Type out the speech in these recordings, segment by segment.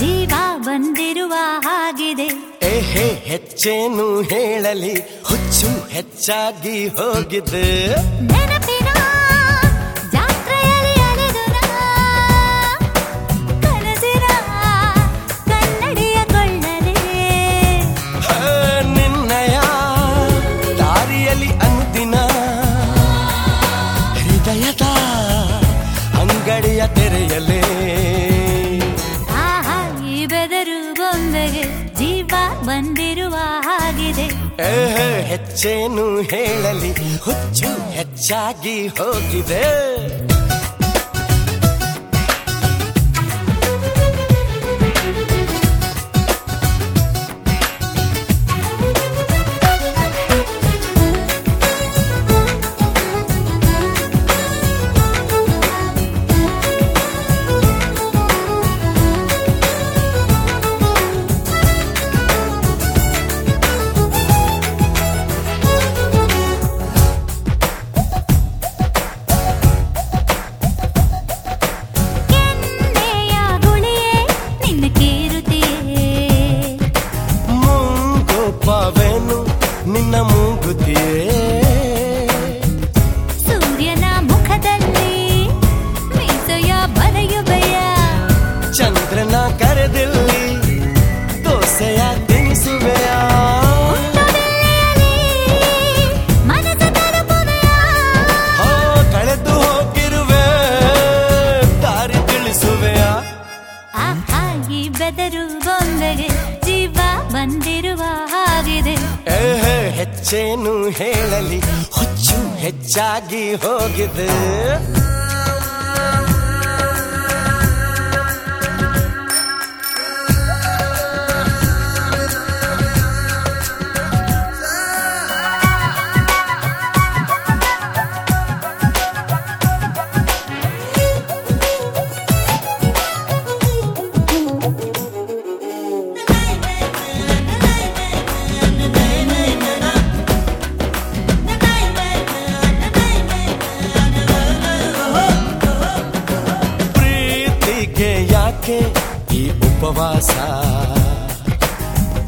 ಜೀವ ಬಂದಿರುವ ಹಾಗಿದೆ. ಏಹೇ ಹೆಚ್ಚೇನು ಹೇಳಲಿ ಹುಚ್ಚು ಹೆಚ್ಚಾಗಿ ಹೋಗಿದೆ. ಬೆದರು ಜೀವ ಬಂದಿರುವ ಹಾಗಿದೆ. ಹೆಚ್ಚೇನು ಹೇಳಲಿ ಹುಚ್ಚು ಹೆಚ್ಚಾಗಿ ಹೋಗಿದೆ. ನಿನ್ನ ಮೂಗುತಿಯೇ ಸೂರ್ಯನ ಮುಖದಲ್ಲಿ ಮೀಸೆಯ ಬರೆಯುವೆಯ. ಚಂದ್ರನ ಕರೆದಿಲ್ಲಿ ದೋಸೆಯ ತಿನಿಸುವೆಯ. ಕಳೆದು ಹೋಗಿರುವೆ ದಾರಿ ತಿಳಿಸುವೆಯ. ಈ ಬೆದರು ಬೊಂಬೆಗೆ ಜೀವ ಬಂದಿರುವ ಹೆಚ್ಚೇನು ಹೇಳಲಿ ಹುಚ್ಚು ಹೆಚ್ಚಾಗಿ ಹೋಗಿದೆ. ಪ್ರೀತಿಗೆ ಯಾಕೆ ಈ ಉಪವಾಸ?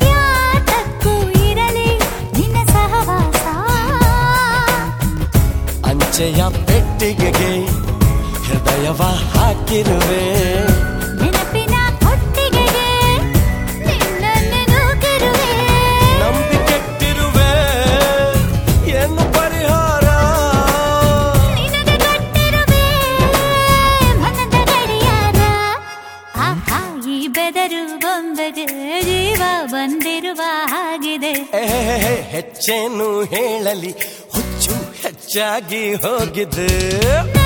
ಯಾತಕ್ಕೂ ಇರಲಿ ನಿನ್ನ ಸಹವಾಸ. ಅಂಚೆಯ ಪೆಟ್ಟಿಗೆಗೆ ಹೃದಯವ ಹಾಕಿರುವೆ. ಬೆದರು ಬೊಂಬೆಗೆ ಜೀವ ಬಂದಿರುವ ಹಾಗಿದೆ. ಹೆಚ್ಚೇನು ಹೇಳಲಿ ಹುಚ್ಚು ಹೆಚ್ಚಾಗಿ ಹೋಗಿದೆ.